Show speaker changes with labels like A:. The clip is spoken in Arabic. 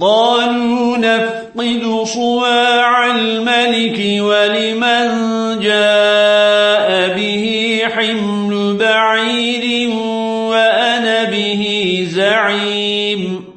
A: قالوا نفقد صواع الملك ولمن جاء به حمل بعير وأنا به زعيم